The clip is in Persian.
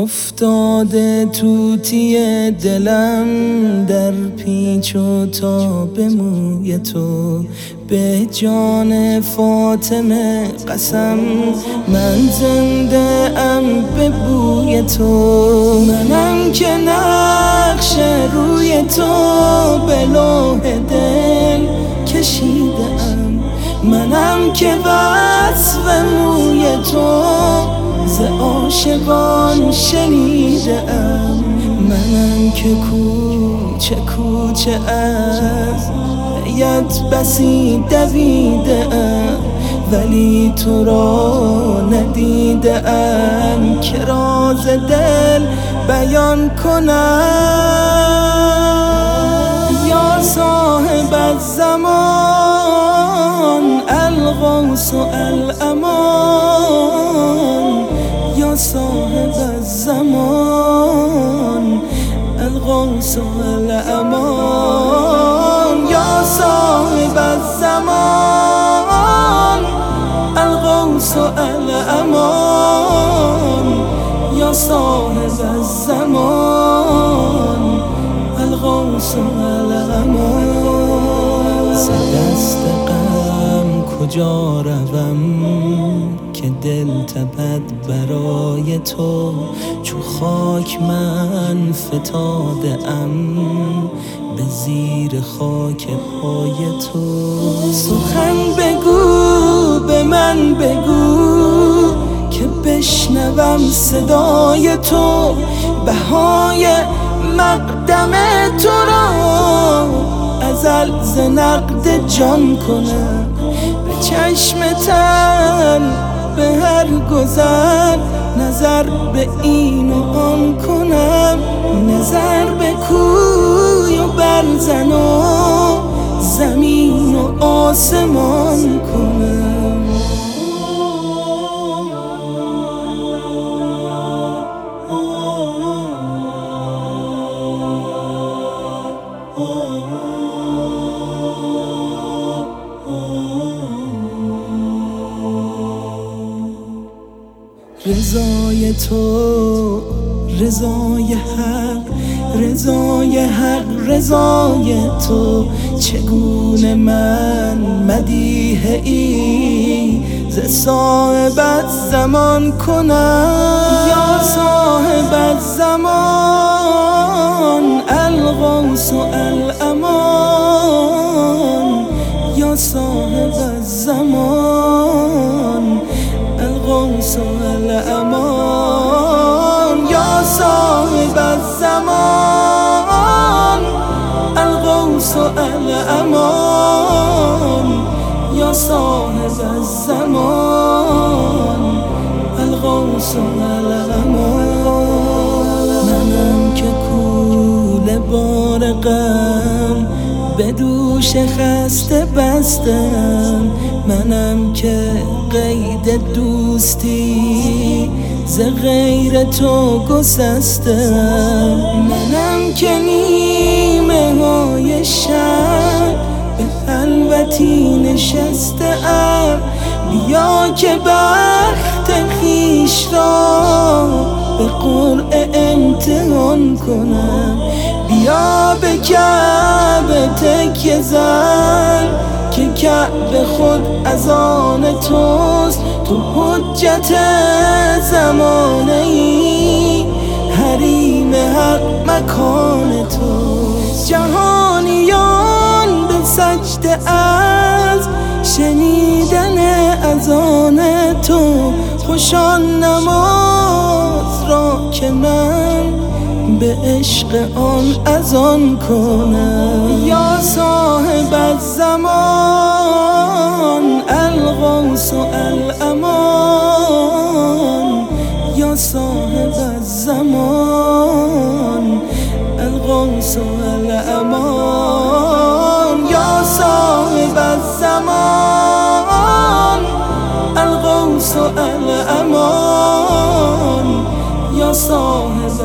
Ofta افتاده توتی دلم در پیچ و تاب موی تو. به جان فاطمه قسم من زنده ام به بوی تو. منم که نقش روی تو به لوح دل کشیده ام. منم که وصف موی تو. عاشقان شنیده ام منم که کوچه کوچه از یت بسی دویده ولی تو را ندیده ام که راز دل بیان کنم. یا صاحب الزمان الغوث و و الامان یا صاحب الزمان الغوث الامان یا صاحب الزمان الغوث الامان دست غم کجا روم؟ که دل تپد برای تو چو خاک من فتاده ام به زیر خاک پای تو. سخن بگو به من بگو که بشنوم صدای تو. بهای مقدم تو را ازل ز نقد جان کنم. به چشم تن به هر گذر نظر به این و آن کنم. نظر به کوی و برزن و زمین و آسمان کنم رضای تو رضای حق رضای حق رضای تو. چگونه من مدیه ای؟ ز صاحب زمان کنم. یا صاحب الزمان الغوث و الامان. یا صاحب الزمان الغوث و الامان یا صاحب الزمان الغوث و الامان یا صاحب الزمان دوش خسته بستم. منم که قید دوستی ز غیر تو گسستم. منم که نیمه های شب به خلوتی نشسته ام بیا که بخت خیش را به قرع امتحان کنم. بیا به تکیه زن که کعبه خود از آن توست. تو حجت زمانه ای حریم حق مکان تو جهانیان به سجده از شنیدن اذان تو خوشان عشق آن اذان کنم. یا صاحب الزمان الغوث و الامان یا صاحب الزمان الغوث و الامان یا صاحب الزمان الغوث الغوث الامان یا صاحب